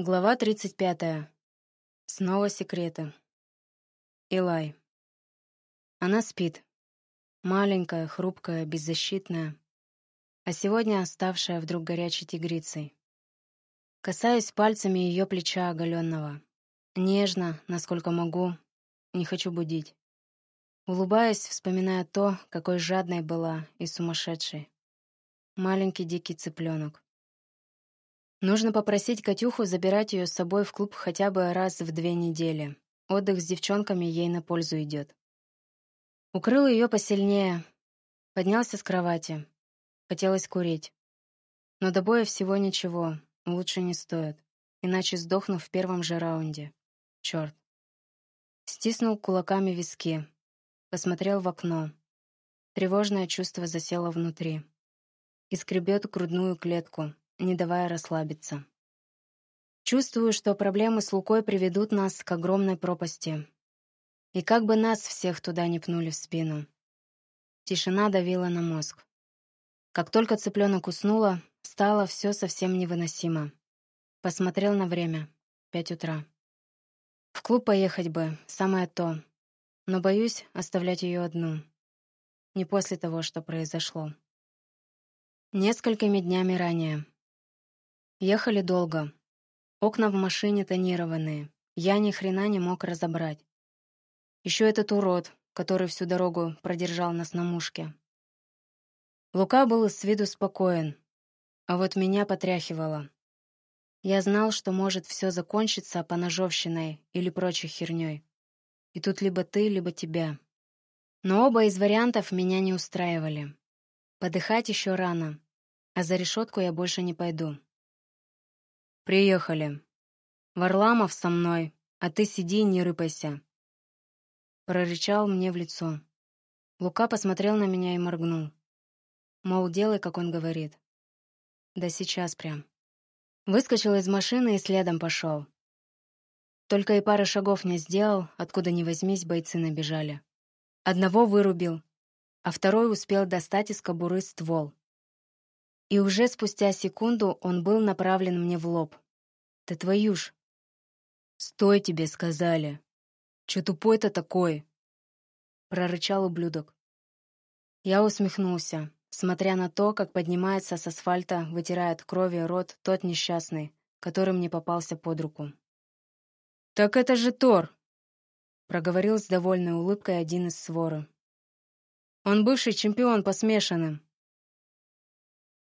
Глава 35. Снова секреты. Илай. Она спит. Маленькая, хрупкая, беззащитная. А сегодня оставшая вдруг горячей тигрицей. Касаюсь пальцами ее плеча оголенного. Нежно, насколько могу. Не хочу будить. Улыбаясь, вспоминая то, какой жадной была и сумасшедшей. Маленький дикий цыпленок. Нужно попросить Катюху забирать ее с собой в клуб хотя бы раз в две недели. Отдых с девчонками ей на пользу идет. Укрыл ее посильнее. Поднялся с кровати. Хотелось курить. Но до боя всего ничего. Лучше не стоит. Иначе сдохну в первом же раунде. Черт. Стиснул кулаками виски. Посмотрел в окно. Тревожное чувство засело внутри. И скребет грудную клетку, не давая расслабиться. Чувствую, что проблемы с Лукой приведут нас к огромной пропасти. И как бы нас всех туда не пнули в спину. Тишина давила на мозг. Как только цыпленок уснула, стало все совсем невыносимо. Посмотрел на время. Пять утра. В клуб поехать бы, самое то. Но боюсь оставлять ее одну. Не после того, что произошло. Несколькими днями ранее. Ехали долго. Окна в машине тонированные. Я ни хрена не мог разобрать. Еще этот урод, который всю дорогу продержал нас на мушке. Лука был с виду спокоен, а вот меня потряхивало. Я знал, что может все закончиться поножовщиной или прочей херней. И тут либо ты, либо тебя. Но оба из вариантов меня не устраивали. Подыхать еще рано, а за решетку я больше не пойду. «Приехали. Варламов со мной, а ты сиди и не рыпайся». Прорычал мне в лицо. Лука посмотрел на меня и моргнул. Мол, делай, как он говорит. Да сейчас прям. Выскочил из машины и следом пошел. Только и пары шагов не сделал, откуда ни возьмись, бойцы набежали. Одного вырубил, а второй успел достать из кобуры ствол. И уже спустя секунду он был направлен мне в лоб. «Да твою ж!» «Стой, тебе сказали!» «Чё тупой-то такой?» Прорычал ублюдок. Я усмехнулся, смотря на то, как поднимается с асфальта, вытирает кровью рот тот несчастный, который мне попался под руку. «Так это же Тор!» — проговорил с довольной улыбкой один из своры. «Он бывший чемпион по смешанным.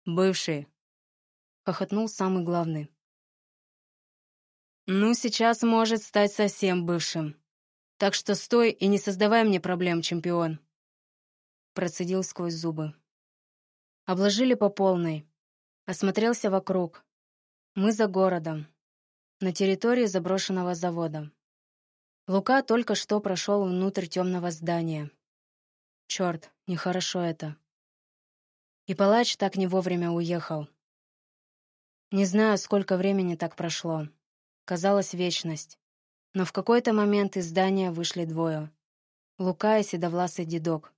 «Бывший», — хохотнул самый главный. «Ну, сейчас может стать совсем бывшим. Так что стой и не создавай мне проблем, чемпион», — процедил сквозь зубы. Обложили по полной. Осмотрелся вокруг. Мы за городом. На территории заброшенного завода. Лука только что прошел внутрь темного здания. Черт, нехорошо это. И палач так не вовремя уехал. Не знаю, сколько времени так прошло. Казалось, вечность. Но в какой-то момент из здания вышли двое. Лука и седовласый дедок.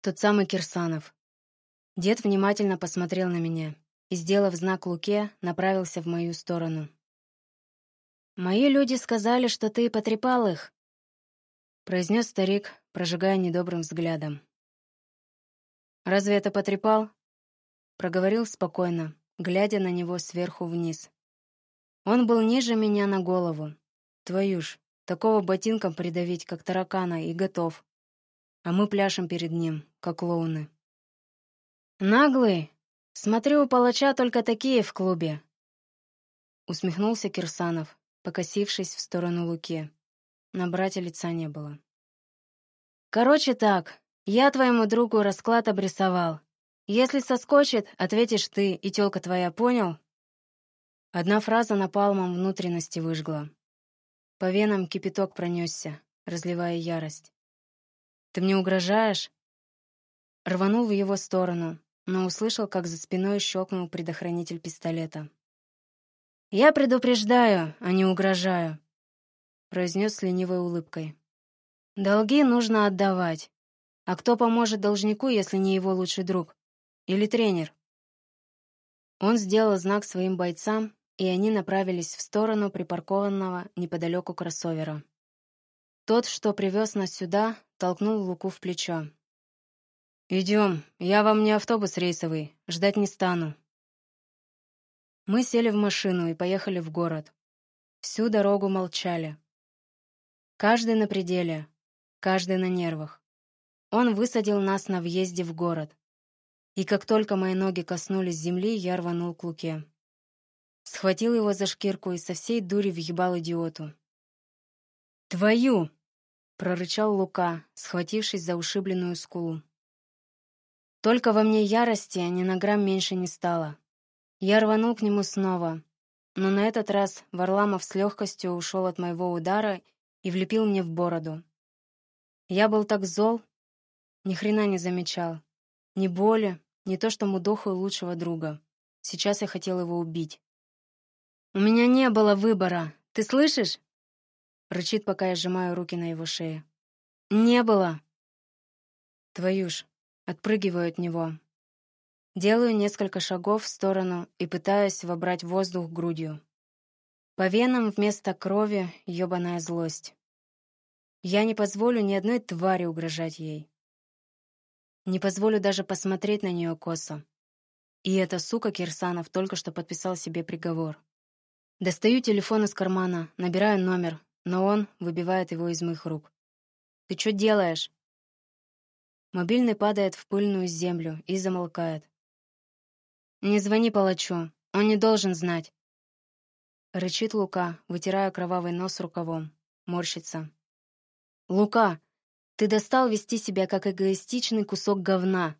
Тот самый Кирсанов. Дед внимательно посмотрел на меня и, сделав знак Луке, направился в мою сторону. «Мои люди сказали, что ты потрепал их», — произнес старик, прожигая недобрым взглядом. «Разве это потрепал?» Проговорил спокойно, глядя на него сверху вниз. Он был ниже меня на голову. Твою ж, такого ботинком придавить, как таракана, и готов. А мы пляшем перед ним, как клоуны. «Наглый! Смотрю, у палача только такие в клубе!» Усмехнулся Кирсанов, покосившись в сторону Луки. На брате лица не было. «Короче так, я твоему другу расклад обрисовал. Если соскочит, ответишь ты, и тёлка твоя, понял? Одна фраза напалмом внутренности выжгла. По венам кипяток пронесся, разливая ярость. «Ты мне угрожаешь?» Рванул в его сторону, но услышал, как за спиной щелкнул предохранитель пистолета. «Я предупреждаю, а не угрожаю», — произнес с ленивой улыбкой. «Долги нужно отдавать. А кто поможет должнику, если не его лучший друг? Или тренер? Он сделал знак своим бойцам, и они направились в сторону припаркованного неподалеку кроссовера. Тот, что привез нас сюда, толкнул Луку в плечо. «Идем, я вам не автобус рейсовый, ждать не стану». Мы сели в машину и поехали в город. Всю дорогу молчали. Каждый на пределе, каждый на нервах. Он высадил нас на въезде в город. И как только мои ноги коснулись земли, я рванул к Луке. Схватил его за шкирку и со всей дури въебал идиоту. «Твою!» — прорычал Лука, схватившись за ушибленную скулу. Только во мне ярости ни на грамм меньше не стало. Я рванул к нему снова, но на этот раз Варламов с легкостью ушел от моего удара и влепил мне в бороду. Я был так зол, ни хрена не замечал. Ни боли, ни то, что мудохаю лучшего друга. Сейчас я хотел его убить. «У меня не было выбора, ты слышишь?» Рычит, пока я сжимаю руки на его шее. «Не было!» Твою ж, отпрыгиваю от него. Делаю несколько шагов в сторону и пытаюсь вобрать воздух грудью. По венам вместо крови ёбаная злость. Я не позволю ни одной твари угрожать ей. Не позволю даже посмотреть на нее косо. И эта сука Кирсанов только что подписал себе приговор. Достаю телефон из кармана, набираю номер, но он выбивает его из моих рук. «Ты что делаешь?» Мобильный падает в пыльную землю и замолкает. «Не звони палачу, он не должен знать». Рычит Лука, вытирая кровавый нос рукавом. Морщится. «Лука, ты достал вести себя как эгоистичный кусок говна.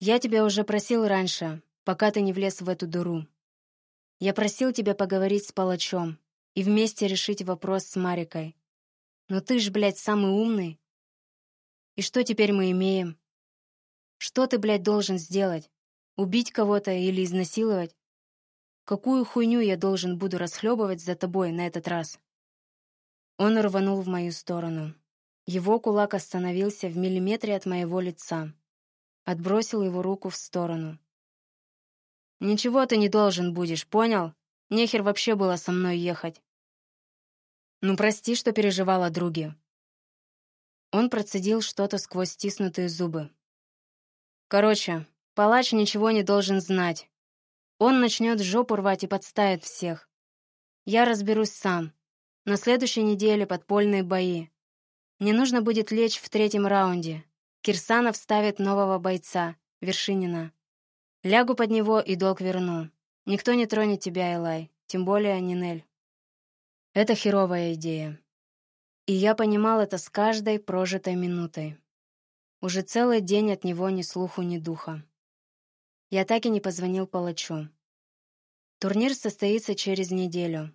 Я тебя уже просил раньше, пока ты не влез в эту дыру. Я просил тебя поговорить с палачом и вместе решить вопрос с Марикой. Но ты ж, блядь, самый умный. И что теперь мы имеем? Что ты, блядь, должен сделать? Убить кого-то или изнасиловать? Какую хуйню я должен буду расхлебывать за тобой на этот раз? Он рванул в мою сторону. Его кулак остановился в миллиметре от моего лица. Отбросил его руку в сторону. «Ничего ты не должен будешь, понял? Нехер вообще было со мной ехать». «Ну, прости, что переживал о друге». Он процедил что-то сквозь стиснутые зубы. «Короче, палач ничего не должен знать. Он начнет жопу рвать и подставит всех. Я разберусь сам. На следующей неделе подпольные бои. Мне нужно будет лечь в третьем раунде. Кирсанов ставит нового бойца, Вершинина. Лягу под него и долг верну. Никто не тронет тебя, Элай, тем более Нинель. Это херовая идея. И я понимал это с каждой прожитой минутой. Уже целый день от него ни слуху, ни духа. Я так и не позвонил палачу. Турнир состоится через неделю.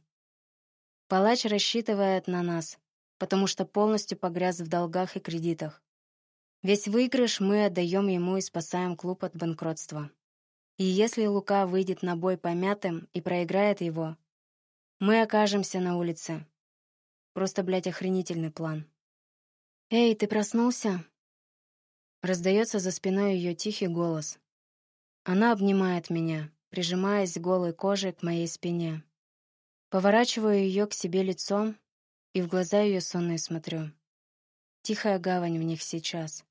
Палач рассчитывает на нас потому что полностью погряз в долгах и кредитах. Весь выигрыш мы отдаем ему и спасаем клуб от банкротства. И если Лука выйдет на бой помятым и проиграет его, мы окажемся на улице. Просто, блядь, охренительный план. «Эй, ты проснулся?» Раздается за спиной ее тихий голос. Она обнимает меня, прижимаясь голой кожей к моей спине. Поворачиваю ее к себе лицом и в глаза ее сонные смотрю. Тихая гавань в них сейчас.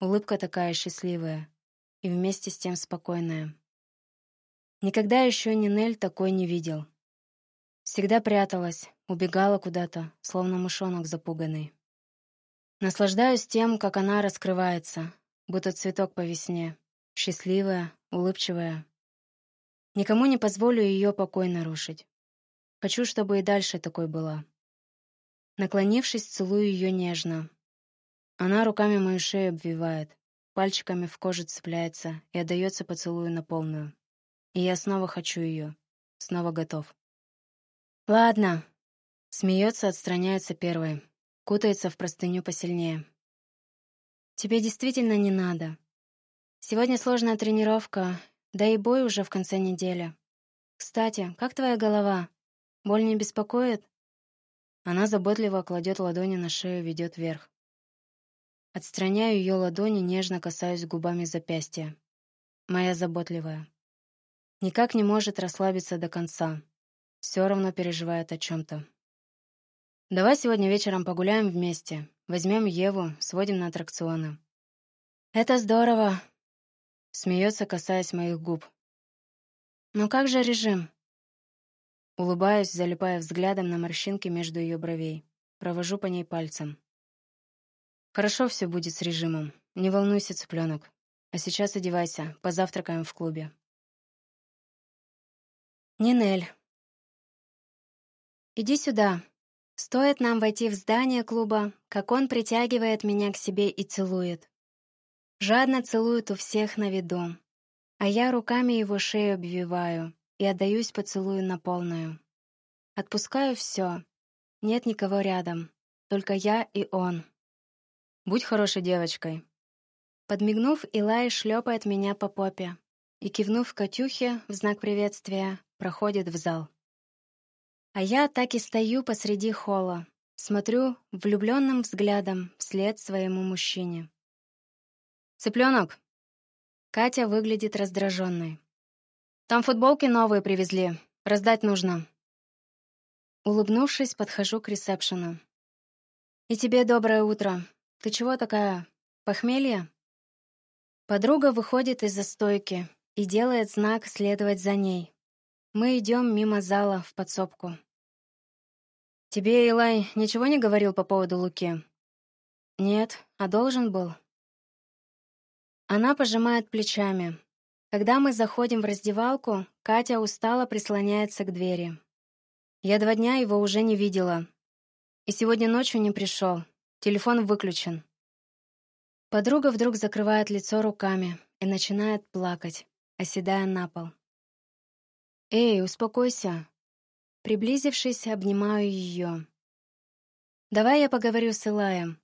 Улыбка такая счастливая и вместе с тем спокойная. Никогда еще Нинель такой не видел. Всегда пряталась, убегала куда-то, словно мышонок запуганный. Наслаждаюсь тем, как она раскрывается, будто цветок по весне, счастливая, улыбчивая. Никому не позволю ее покой нарушить. Хочу, чтобы и дальше такой была. Наклонившись, целую ее нежно. Она руками мою шею обвивает, пальчиками в кожу цепляется и отдается поцелую на полную. И я снова хочу ее, снова готов. «Ладно», — смеется, отстраняется первой, кутается в простыню посильнее. «Тебе действительно не надо. Сегодня сложная тренировка, да и бой уже в конце недели. Кстати, как твоя голова? Боль не беспокоит?» Она заботливо кладет ладони на шею, ведет вверх. Отстраняю ее ладони, нежно касаюсь губами запястья. Моя заботливая. Никак не может расслабиться до конца. все равно переживает о чем-то. Давай сегодня вечером погуляем вместе. Возьмем Еву, сводим на аттракционы. Это здорово. Смеется, касаясь моих губ. Но как же режим? Улыбаюсь, залипая взглядом на морщинки между ее бровей. Провожу по ней пальцем. Хорошо все будет с режимом. Не волнуйся, цыпленок. А сейчас одевайся, позавтракаем в клубе. Нинель. Иди сюда. Стоит нам войти в здание клуба, как он притягивает меня к себе и целует. Жадно целует у всех на виду, а я руками его шею обвиваю и отдаюсь поцелую на полную. Отпускаю все. Нет никого рядом, только я и он. Будь хорошей девочкой. Подмигнув, Илай шлепает меня по попе и, кивнув Катюхе в знак приветствия, проходит в зал. А я так и стою посреди холла, смотрю влюбленным взглядом вслед своему мужчине. «Цыпленок!» Катя выглядит раздраженной. «Там футболки новые привезли. Раздать нужно». Улыбнувшись, подхожу к ресепшену. «И тебе доброе утро. Ты чего такая? Похмелье?» Подруга выходит из-за стойки и делает знак следовать за ней. Мы идем мимо зала в подсобку. «Тебе Илай ничего не говорил по поводу Луки?» «Нет, а должен был». Она пожимает плечами. Когда мы заходим в раздевалку, Катя устало прислоняется к двери. Я два дня его уже не видела. И сегодня ночью не пришел. Телефон выключен. Подруга вдруг закрывает лицо руками и начинает плакать, оседая на пол. «Эй, успокойся. Приблизившись, обнимаю ее. «Давай я поговорю с Илаем.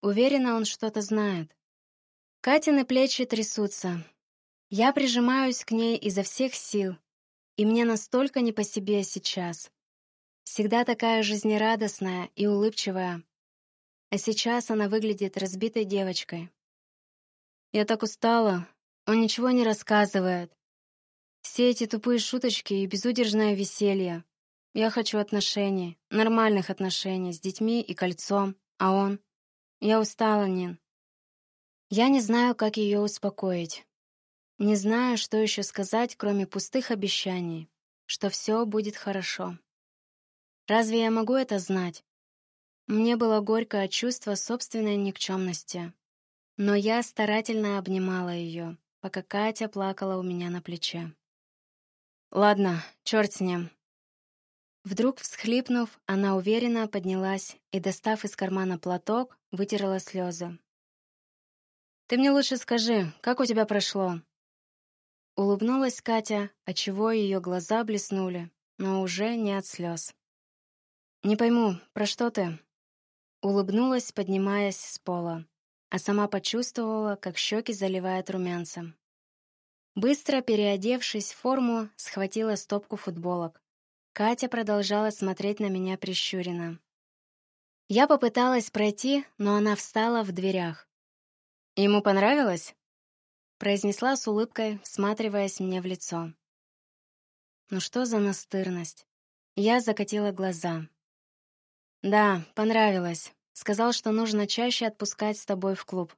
Уверена, он что-то знает». Катины плечи трясутся. Я прижимаюсь к ней изо всех сил, и мне настолько не по себе сейчас. Всегда такая жизнерадостная и улыбчивая. А сейчас она выглядит разбитой девочкой. Я так устала. Он ничего не рассказывает. Все эти тупые шуточки и безудержное веселье. Я хочу отношений, нормальных отношений с детьми и кольцом, а он... Я устала, Нин. Я не знаю, как ее успокоить. Не знаю, что еще сказать, кроме пустых обещаний, что все будет хорошо. Разве я могу это знать? Мне было горько от чувства собственной никчемности. Но я старательно обнимала ее, пока Катя плакала у меня на плече. «Ладно, черт с ним. Вдруг, всхлипнув, она уверенно поднялась и, достав из кармана платок, вытерла слезы. «Ты мне лучше скажи, как у тебя прошло?» Улыбнулась Катя, отчего ее глаза блеснули, но уже не от слез. «Не пойму, про что ты?» Улыбнулась, поднимаясь с пола, а сама почувствовала, как щеки заливают румянцем. Быстро переодевшись в форму, схватила стопку футболок, Катя продолжала смотреть на меня прищуренно. Я попыталась пройти, но она встала в дверях. «Ему понравилось?» Произнесла с улыбкой, всматриваясь мне в лицо. Ну что за настырность? Я закатила глаза. Да, понравилось. Сказал, что нужно чаще отпускать с тобой в клуб.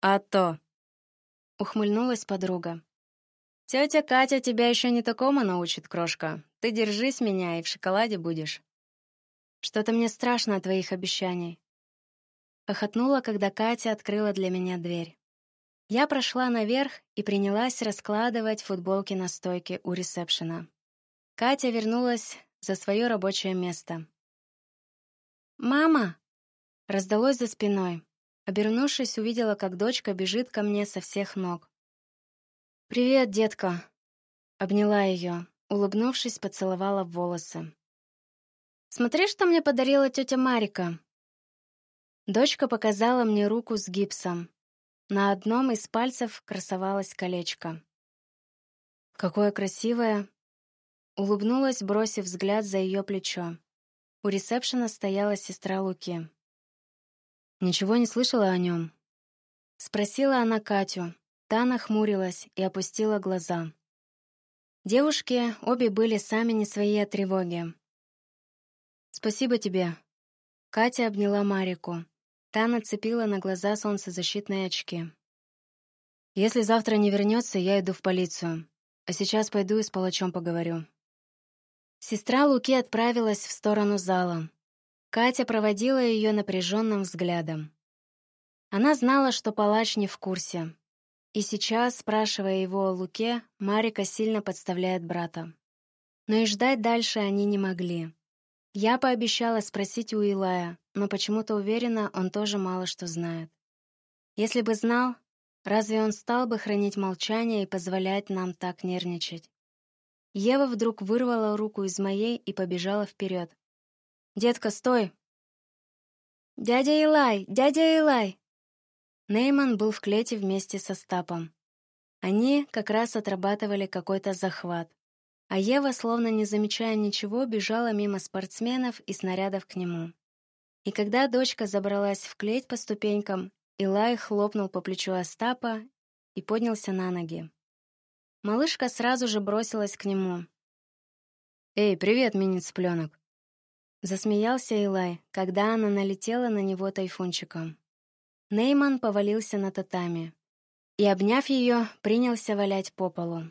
А то. Ухмыльнулась подруга. Тетя Катя тебя еще не такому научит, крошка. Ты держись меня и в шоколаде будешь. Что-то мне страшно от твоих обещаний. Хохотнула, когда Катя открыла для меня дверь. Я прошла наверх и принялась раскладывать футболки на стойке у ресепшена. Катя вернулась за свое рабочее место. «Мама!» Раздалось за спиной. Обернувшись, увидела, как дочка бежит ко мне со всех ног. «Привет, детка!» Обняла ее, улыбнувшись, поцеловала в волосы. «Смотри, что мне подарила тетя Марика!» Дочка показала мне руку с гипсом. На одном из пальцев красовалось колечко. «Какое красивое!» Улыбнулась, бросив взгляд за ее плечо. У ресепшена стояла сестра Луки. «Ничего не слышала о нем?» Спросила она Катю, Та нахмурилась и опустила глаза. Девушки обе были сами не свои от тревоги. «Спасибо тебе». Катя обняла Марику. Та нацепила на глаза солнцезащитные очки. «Если завтра не вернется, я иду в полицию. А сейчас пойду и с палачом поговорю». Сестра Луки отправилась в сторону зала. Катя проводила ее напряженным взглядом. Она знала, что палач не в курсе. И сейчас, спрашивая его о Луке, Марика сильно подставляет брата. Но и ждать дальше они не могли. Я пообещала спросить у Илая, но почему-то уверена, он тоже мало что знает. Если бы знал, разве он стал бы хранить молчание и позволять нам так нервничать? Ева вдруг вырвала руку из моей и побежала вперед. «Детка, стой!» «Дядя Илай! Дядя Илай!» Нейман был в клете вместе со Стапом. Они как раз отрабатывали какой-то захват. А Ева, словно не замечая ничего, бежала мимо спортсменов и снарядов к нему. И когда дочка забралась в клеть по ступенькам, Илай хлопнул по плечу Остапа и поднялся на ноги. Малышка сразу же бросилась к нему. «Эй, привет, мини-цыпленок!» Засмеялся Илай, когда она налетела на него тайфунчиком. Нейман повалился на татами и, обняв ее, принялся валять по полу.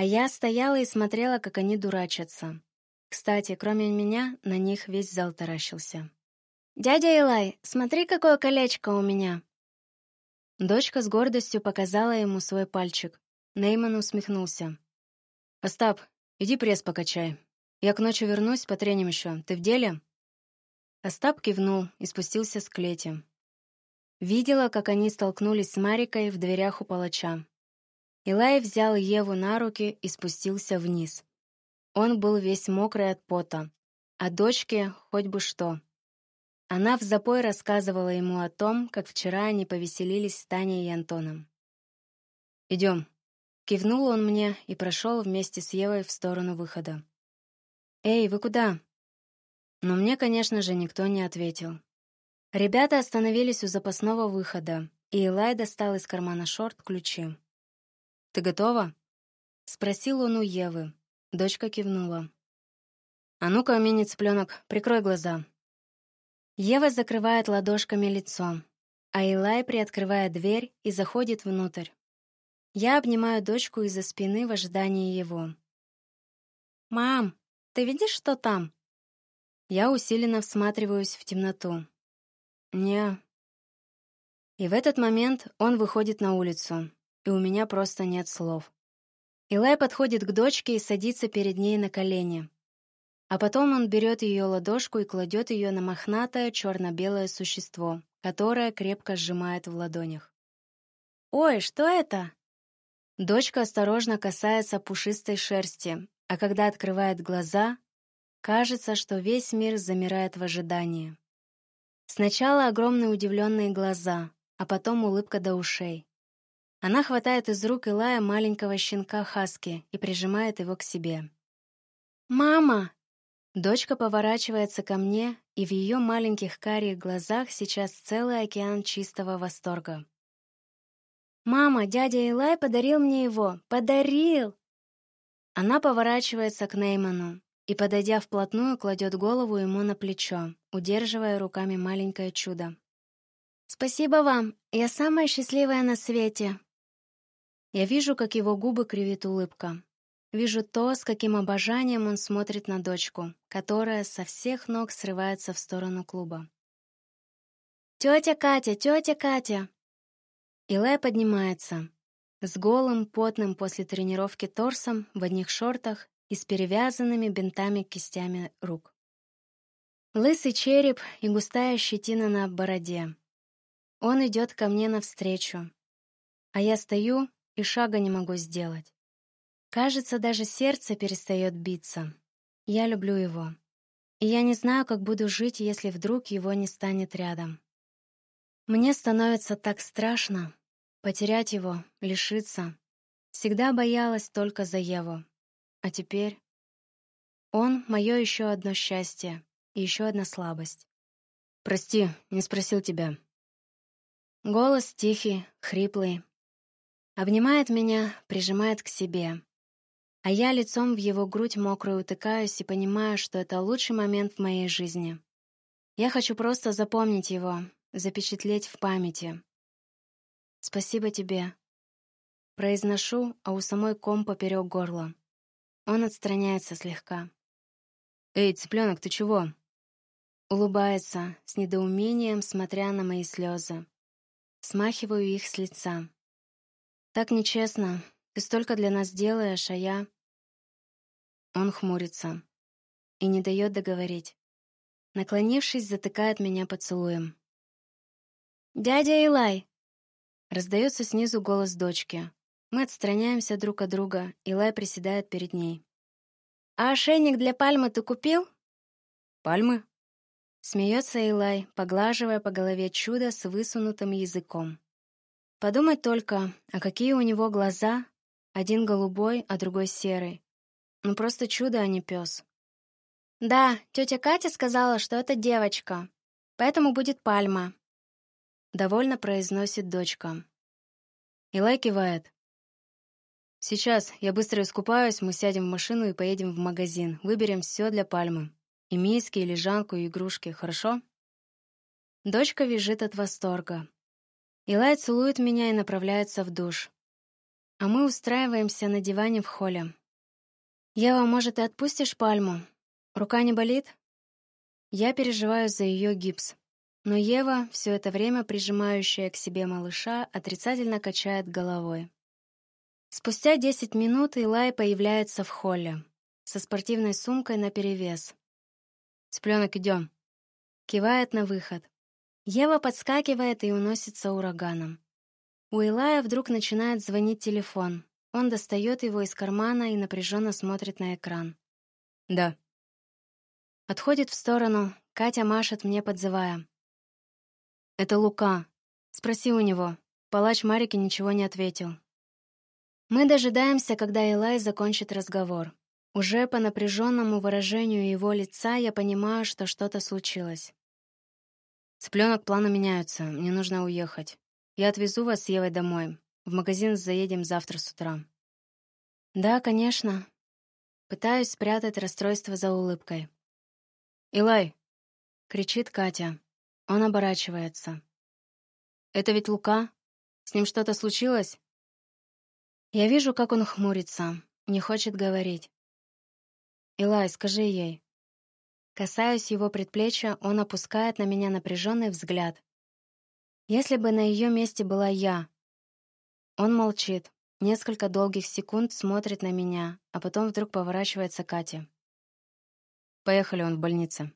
А я стояла и смотрела, как они дурачатся. Кстати, кроме меня, на них весь зал таращился. «Дядя Илай, смотри, какое колечко у меня!» Дочка с гордостью показала ему свой пальчик. Нейман усмехнулся. «Остап, иди пресс покачай. Я к ночи вернусь, потреним еще. Ты в деле?» Остап кивнул и спустился с клети. Видела, как они столкнулись с Марикой в дверях у палача. Илай взял Еву на руки и спустился вниз. Он был весь мокрый от пота, а дочке хоть бы что. Она в запой рассказывала ему о том, как вчера они повеселились с Таней и Антоном. «Идем». Кивнул он мне и прошел вместе с Евой в сторону выхода. «Эй, вы куда?» Но мне, конечно же, никто не ответил. Ребята остановились у запасного выхода, и Илай достал из кармана шорт ключи. «Ты готова?» — спросил он у Евы. Дочка кивнула. «А ну-ка, мини-цыпленок, прикрой глаза». Ева закрывает ладошками лицо, а Илай приоткрывает дверь и заходит внутрь. Я обнимаю дочку из-за спины в ожидании его. «Мам, ты видишь, что там?» Я усиленно всматриваюсь в темноту. «Не». И в этот момент он выходит на улицу и у меня просто нет слов. Илай подходит к дочке и садится перед ней на колени. А потом он берет ее ладошку и кладет ее на мохнатое черно-белое существо, которое крепко сжимает в ладонях. «Ой, что это?» Дочка осторожно касается пушистой шерсти, а когда открывает глаза, кажется, что весь мир замирает в ожидании. Сначала огромные удивленные глаза, а потом улыбка до ушей. Она хватает из рук Илая маленького щенка Хаски и прижимает его к себе. «Мама!» Дочка поворачивается ко мне, и в ее маленьких карих глазах сейчас целый океан чистого восторга. «Мама, дядя Илай подарил мне его! Подарил!» Она поворачивается к Нейману и, подойдя вплотную, кладет голову ему на плечо, удерживая руками маленькое чудо. «Спасибо вам! Я самая счастливая на свете!» Я вижу, как его губы кривит улыбка. Вижу то, с каким обожанием он смотрит на дочку, которая со всех ног срывается в сторону клуба. «Тетя Катя! Тетя Катя!» Илай поднимается. С голым, потным после тренировки торсом, в одних шортах и с перевязанными бинтами кистями рук. Лысый череп и густая щетина на бороде. Он идет ко мне навстречу. А я стою, и шага не могу сделать. Кажется, даже сердце перестает биться. Я люблю его. И я не знаю, как буду жить, если вдруг его не станет рядом. Мне становится так страшно потерять его, лишиться. Всегда боялась только за Еву. А теперь он — мое еще одно счастье и еще одна слабость. «Прости, не спросил тебя». Голос тихий, хриплый, Обнимает меня, прижимает к себе. А я лицом в его грудь мокрую утыкаюсь и понимаю, что это лучший момент в моей жизни. Я хочу просто запомнить его, запечатлеть в памяти. Спасибо тебе. Произношу, а у самой ком поперек горла. Он отстраняется слегка. Эй, цыпленок, ты чего? Улыбается, с недоумением смотря на мои слезы. Смахиваю их с лица. Так нечестно. Ты столько для нас делаешь, а я... Он хмурится и не дает договорить. Наклонившись, затыкает меня поцелуем. «Дядя Илай!» Раздается снизу голос дочки. Мы отстраняемся друг от друга, Илай приседает перед ней. «А ошейник для пальмы ты купил?» «Пальмы?» Смеется Илай, поглаживая по голове чудо с высунутым языком. Подумать только, а какие у него глаза, один голубой, а другой серый. Ну просто чудо, а не пес. Да, тетя Катя сказала, что это девочка, поэтому будет пальма. Довольно произносит дочка. Илай кивает. Сейчас я быстро искупаюсь, мы сядем в машину и поедем в магазин, выберем все для пальмы. И миски, и лежанку, и игрушки, хорошо? Дочка визжит от восторга. Илай целует меня и направляется в душ. А мы устраиваемся на диване в холле. «Ева, может, ты отпустишь пальму? Рука не болит?» Я переживаю за ее гипс. Но Ева, все это время прижимающая к себе малыша, отрицательно качает головой. Спустя десять минут Илай появляется в холле со спортивной сумкой наперевес. Цыпленок, идем. Кивает на выход. Ева подскакивает и уносится ураганом. У Илая вдруг начинает звонить телефон. Он достает его из кармана и напряженно смотрит на экран. Да. Отходит в сторону. Катя машет мне, подзывая. Это Лука. Спроси у него. Палач Марики ничего не ответил. Мы дожидаемся, когда Илай закончит разговор. Уже по напряженному выражению его лица я понимаю, что что-то случилось. Цыпленок, планы меняются. Мне нужно уехать. Я отвезу вас с Евой домой. В магазин заедем завтра с утра. Да, конечно. Пытаюсь спрятать расстройство за улыбкой. Илай, кричит Катя. Он оборачивается. Это ведь Лука? С ним что-то случилось? Я вижу, как он хмурится, не хочет говорить. Илай, скажи ей. Касаясь его предплечья, он опускает на меня напряженный взгляд. Если бы на ее месте была я. Он молчит, несколько долгих секунд смотрит на меня, а потом вдруг поворачивается к Кате. Поехали он в больницу.